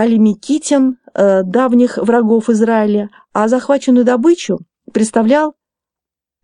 алимикитян, э, давних врагов Израиля, а захваченную добычу представлял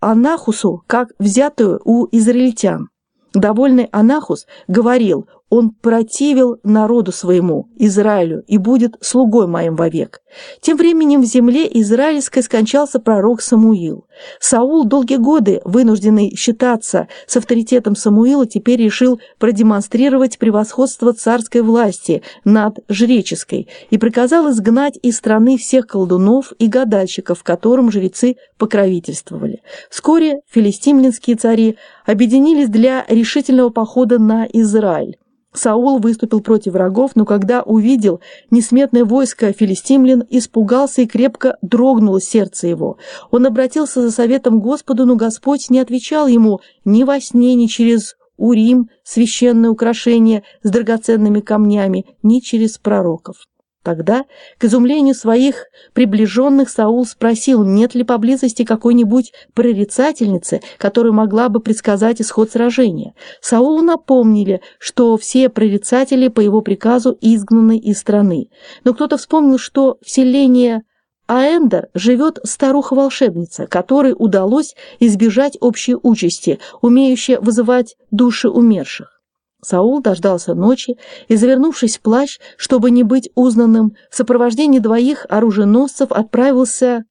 Анахусу как взятую у израильтян. Довольный Анахус говорил, он противил народу своему, Израилю, и будет слугой моим вовек. Тем временем в земле израильской скончался пророк Самуил. Саул, долгие годы вынужденный считаться с авторитетом Самуила, теперь решил продемонстрировать превосходство царской власти над жреческой и приказал изгнать из страны всех колдунов и гадальщиков, которым жрецы покровительствовали. Вскоре филистимлинские цари объединились для решительного похода на Израиль. Саул выступил против врагов, но когда увидел несметное войско филистимлян, испугался и крепко дрогнуло сердце его. Он обратился за советом Господу, но Господь не отвечал ему ни во сне, ни через Урим, священное украшение с драгоценными камнями, ни через пророков. Тогда, к изумлению своих приближенных, Саул спросил, нет ли поблизости какой-нибудь прорицательницы, которая могла бы предсказать исход сражения. Саулу напомнили, что все прорицатели по его приказу изгнаны из страны. Но кто-то вспомнил, что в селении Аэндер живет старуха-волшебница, которой удалось избежать общей участи, умеющая вызывать души умерших. Саул дождался ночи и, завернувшись в плащ, чтобы не быть узнанным, в сопровождении двоих оруженосцев отправился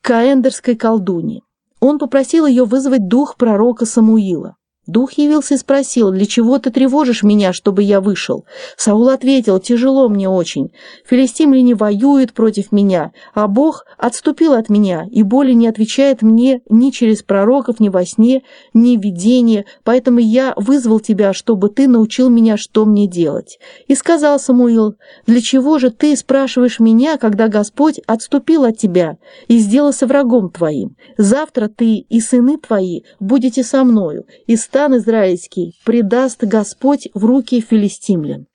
к Аэндерской колдуне. Он попросил ее вызвать дух пророка Самуила. Дух явился и спросил, «Для чего ты тревожишь меня, чтобы я вышел?» Саул ответил, «Тяжело мне очень. Филистимляне воюют против меня, а Бог отступил от меня и более не отвечает мне ни через пророков, ни во сне, ни в видении, поэтому я вызвал тебя, чтобы ты научил меня, что мне делать». И сказал Самуил, «Для чего же ты спрашиваешь меня, когда Господь отступил от тебя и сделался врагом твоим? Завтра ты и сыны твои будете со мною, и стан израильский предаст Господь в руки филистимлян.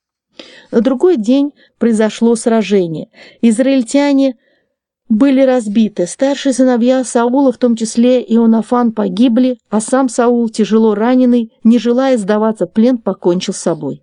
На другой день произошло сражение. Израильтяне были разбиты. Старшие сыновья Саула, в том числе Ионафан, погибли, а сам Саул, тяжело раненый, не желая сдаваться в плен, покончил с собой.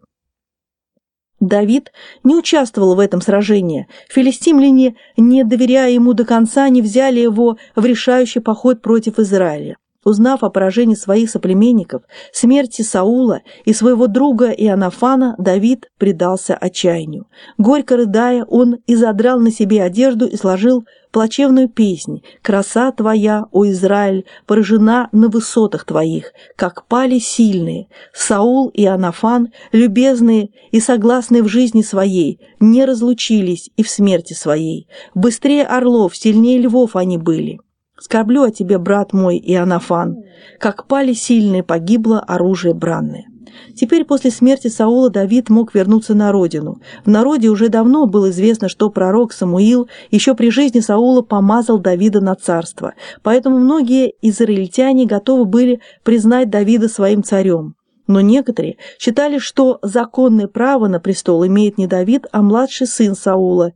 Давид не участвовал в этом сражении. Филистимляне, не доверяя ему до конца, не взяли его в решающий поход против Израиля. Узнав о поражении своих соплеменников, смерти Саула и своего друга Иоаннафана, Давид предался отчаянию. Горько рыдая, он изодрал на себе одежду и сложил плачевную песнь «Краса твоя, о Израиль, поражена на высотах твоих, как пали сильные. Саул и Анафан, любезные и согласные в жизни своей, не разлучились и в смерти своей. Быстрее орлов, сильнее львов они были». Скорблю о тебе, брат мой, Иоаннафан, как пали сильные, погибло оружие бранное. Теперь после смерти Саула Давид мог вернуться на родину. В народе уже давно было известно, что пророк Самуил еще при жизни Саула помазал Давида на царство, поэтому многие израильтяне готовы были признать Давида своим царем. Но некоторые считали, что законное право на престол имеет не Давид, а младший сын Саула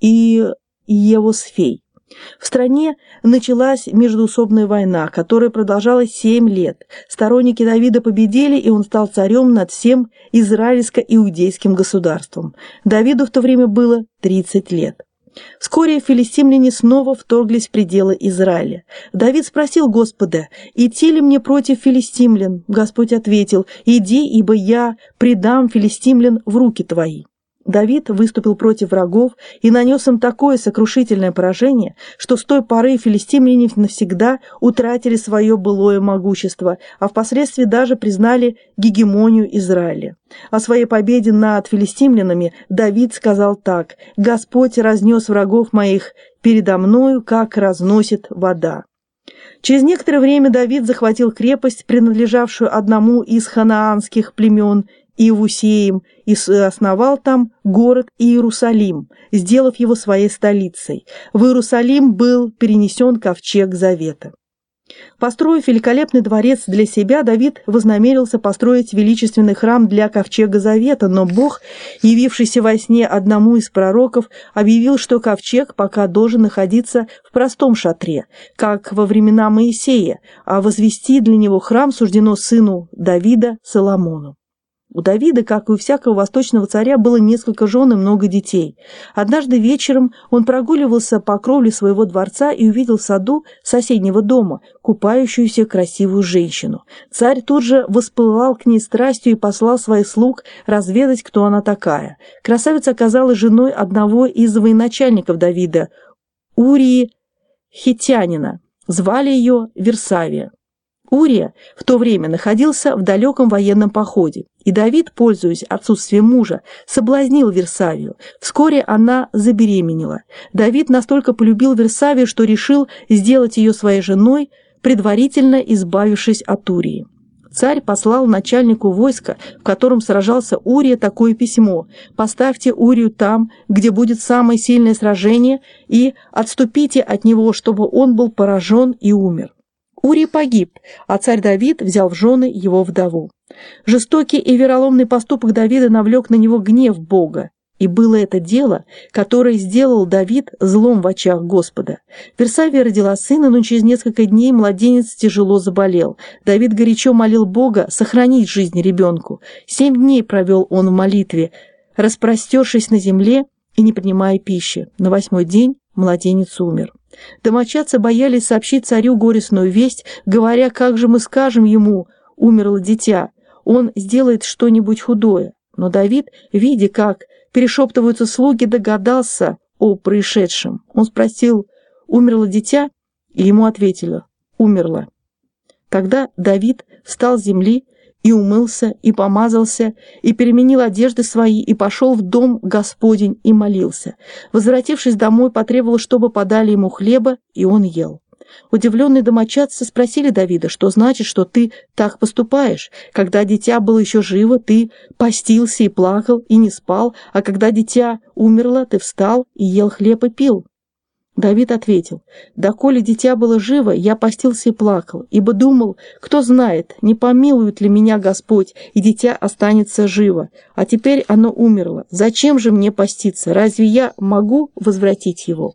и Евосфей. В стране началась междуусобная война, которая продолжалась семь лет. Сторонники Давида победили, и он стал царем над всем израильско-иудейским государством. Давиду в то время было 30 лет. Вскоре филистимляне снова вторглись в пределы Израиля. Давид спросил Господа, «Идти ли мне против филистимлян?» Господь ответил, «Иди, ибо я предам филистимлян в руки твои». Давид выступил против врагов и нанес им такое сокрушительное поражение, что с той поры филистимляне навсегда утратили свое былое могущество, а впоследствии даже признали гегемонию Израиля. О своей победе над филистимлянами Давид сказал так «Господь разнес врагов моих передо мною, как разносит вода». Через некоторое время Давид захватил крепость, принадлежавшую одному из ханаанских племен Иевусеем и основал там город Иерусалим, сделав его своей столицей. В Иерусалим был перенесен ковчег Завета. Построив великолепный дворец для себя, Давид вознамерился построить величественный храм для ковчега Завета, но Бог, явившийся во сне одному из пророков, объявил, что ковчег пока должен находиться в простом шатре, как во времена Моисея, а возвести для него храм суждено сыну Давида Соломону. У Давида, как и у всякого восточного царя, было несколько жен и много детей. Однажды вечером он прогуливался по кровле своего дворца и увидел в саду соседнего дома купающуюся красивую женщину. Царь тут же воспылал к ней страстью и послал своих слуг разведать, кто она такая. Красавица оказалась женой одного из военачальников Давида, Урии Хитянина. Звали ее Версавия. Урия в то время находился в далеком военном походе, и Давид, пользуясь отсутствием мужа, соблазнил Версавию. Вскоре она забеременела. Давид настолько полюбил Версавию, что решил сделать ее своей женой, предварительно избавившись от Урии. Царь послал начальнику войска, в котором сражался Урия, такое письмо «Поставьте Урию там, где будет самое сильное сражение, и отступите от него, чтобы он был поражен и умер». Урий погиб, а царь Давид взял в жены его вдову. Жестокий и вероломный поступок Давида навлек на него гнев Бога, и было это дело, которое сделал Давид злом в очах Господа. Версавия родила сына, но через несколько дней младенец тяжело заболел. Давид горячо молил Бога сохранить жизнь ребенку. Семь дней провел он в молитве, распростершись на земле и не принимая пищи. На восьмой день младенец умер. Домочадцы боялись сообщить царю горестную весть, говоря, как же мы скажем ему, умерло дитя, он сделает что-нибудь худое. Но Давид, видя, как перешептываются слуги, догадался о происшедшем. Он спросил, умерло дитя? И ему ответили, умерло. Тогда Давид встал с земли и умылся, и помазался, и переменил одежды свои, и пошел в дом Господень и молился. Возвратившись домой, потребовал, чтобы подали ему хлеба, и он ел. Удивленные домочадцы спросили Давида, что значит, что ты так поступаешь. Когда дитя было еще живо, ты постился и плакал, и не спал, а когда дитя умерло, ты встал и ел хлеб и пил. Давид ответил, «Доколе дитя было живо, я постился и плакал, ибо думал, кто знает, не помилует ли меня Господь, и дитя останется живо. А теперь оно умерло. Зачем же мне поститься? Разве я могу возвратить его?»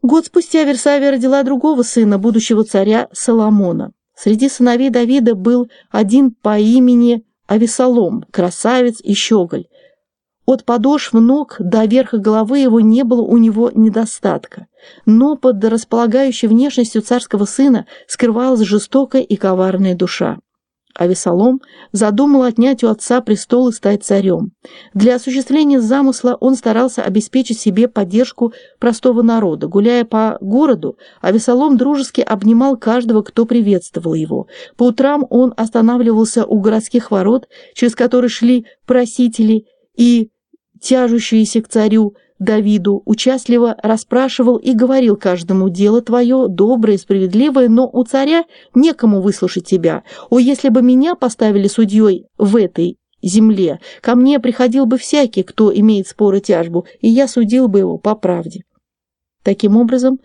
Год спустя Версавия родила другого сына, будущего царя Соломона. Среди сыновей Давида был один по имени Авесолом, красавец и щеголь. От подошв ног до верха головы его не было у него недостатка, но под располагающей внешностью царского сына скрывалась жестокая и коварная душа. А Весолом задумал отнять у отца престол и стать царем. Для осуществления замысла он старался обеспечить себе поддержку простого народа. Гуляя по городу, Авесолом дружески обнимал каждого, кто приветствовал его. По утрам он останавливался у городских ворот, через которые шли просители, и тяжущийся к царю Давиду, участливо расспрашивал и говорил каждому «Дело твое доброе, справедливое, но у царя некому выслушать тебя. О, если бы меня поставили судьей в этой земле, ко мне приходил бы всякий, кто имеет спор и тяжбу, и я судил бы его по правде». Таким образом,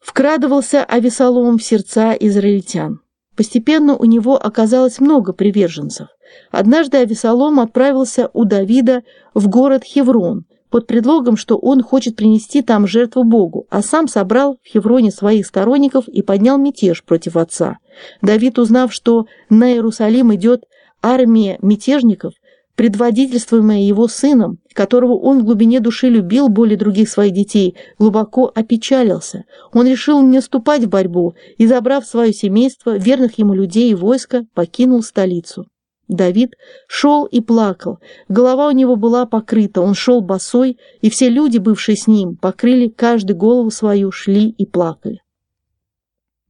вкрадывался Авесолом в сердца израильтян. Постепенно у него оказалось много приверженцев. Однажды Авесолом отправился у Давида в город Хеврон под предлогом, что он хочет принести там жертву Богу, а сам собрал в Хевроне своих сторонников и поднял мятеж против отца. Давид, узнав, что на Иерусалим идет армия мятежников, предводительствуемая его сыном, которого он в глубине души любил более других своих детей, глубоко опечалился. Он решил не вступать в борьбу и, забрав свое семейство, верных ему людей и войско, покинул столицу. Давид шел и плакал, голова у него была покрыта, он шел босой, и все люди, бывшие с ним, покрыли каждый голову свою, шли и плакали.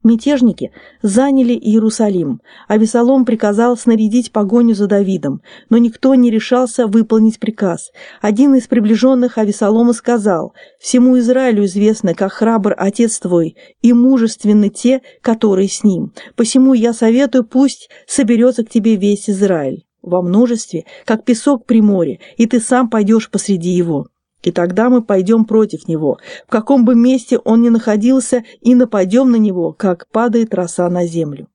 Мятежники заняли Иерусалим, а Весолом приказал снарядить погоню за Давидом, но никто не решался выполнить приказ. Один из приближенных Авесолома сказал, «Всему Израилю известно, как храбр отец твой, и мужественны те, которые с ним. Посему я советую, пусть соберется к тебе весь Израиль во множестве, как песок при море, и ты сам пойдешь посреди его». И тогда мы пойдем против него, в каком бы месте он ни находился, и нападем на него, как падает роса на землю.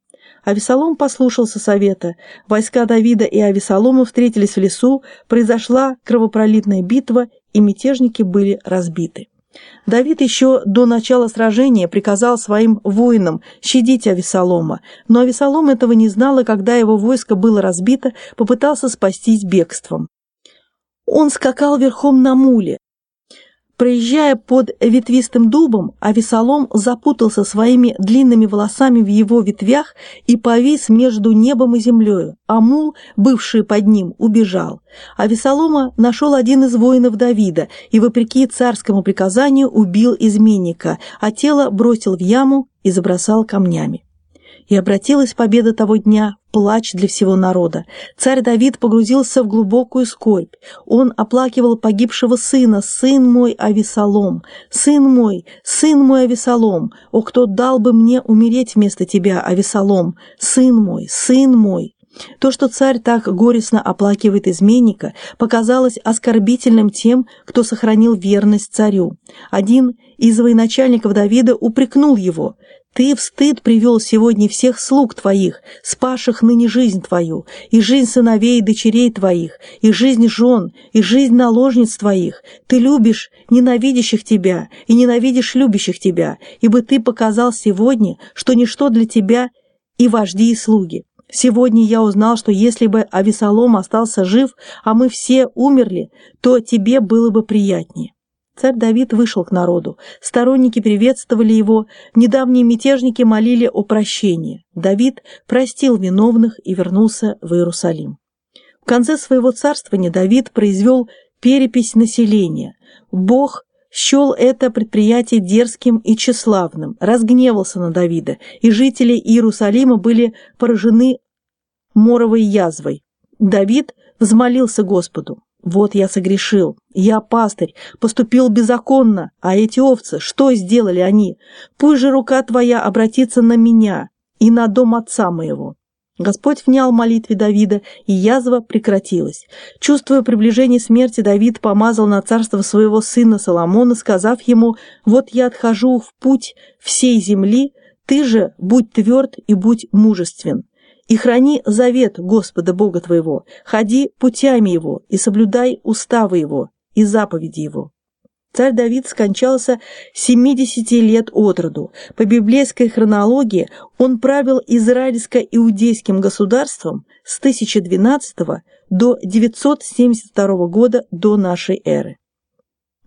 Авесолом послушался совета. Войска Давида и Авесолома встретились в лесу, произошла кровопролитная битва, и мятежники были разбиты. Давид еще до начала сражения приказал своим воинам щадить Авесолома, но Авесолом этого не знал, и когда его войско было разбито, попытался спастись бегством. Он скакал верхом на муле, Проезжая под ветвистым дубом, Авесолом запутался своими длинными волосами в его ветвях и повис между небом и землею, а мул, бывший под ним, убежал. Авесолома нашел один из воинов Давида и, вопреки царскому приказанию, убил изменника, а тело бросил в яму и забросал камнями. И обратилась победа того дня в плач для всего народа. Царь Давид погрузился в глубокую скорбь. Он оплакивал погибшего сына, сын мой Авесолом, сын мой, сын мой Авесолом, о, кто дал бы мне умереть вместо тебя, Авесолом, сын мой, сын мой. То, что царь так горестно оплакивает изменника, показалось оскорбительным тем, кто сохранил верность царю. Один из военачальников Давида упрекнул его. Ты в стыд привел сегодня всех слуг твоих, спасших ныне жизнь твою, и жизнь сыновей и дочерей твоих, и жизнь жен, и жизнь наложниц твоих. Ты любишь ненавидящих тебя и ненавидишь любящих тебя, ибо ты показал сегодня, что ничто для тебя и вожди и слуги. Сегодня я узнал, что если бы Авесолом остался жив, а мы все умерли, то тебе было бы приятнее. Царь Давид вышел к народу. Сторонники приветствовали его, недавние мятежники молили о прощении. Давид простил виновных и вернулся в Иерусалим. В конце своего царствования Давид произвел перепись населения. Бог счел это предприятие дерзким и тщеславным, разгневался на Давида, и жители Иерусалима были поражены моровой язвой. Давид взмолился Господу. Вот я согрешил, я пастырь, поступил беззаконно, а эти овцы, что сделали они? Пусть же рука твоя обратится на меня и на дом отца моего». Господь внял молитве Давида, и язва прекратилась. Чувствуя приближение смерти, Давид помазал на царство своего сына Соломона, сказав ему, «Вот я отхожу в путь всей земли, ты же будь тверд и будь мужествен и храни завет Господа Бога твоего, ходи путями его и соблюдай уставы его и заповеди его». Царь Давид скончался 70 лет от роду. По библейской хронологии он правил израильско-иудейским государством с 1012 до 972 года до нашей эры.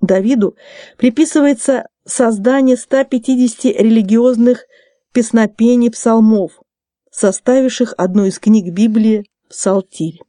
Давиду приписывается создание 150 религиозных песнопений псалмов, составивших одну из книг Библии «Псалтирь».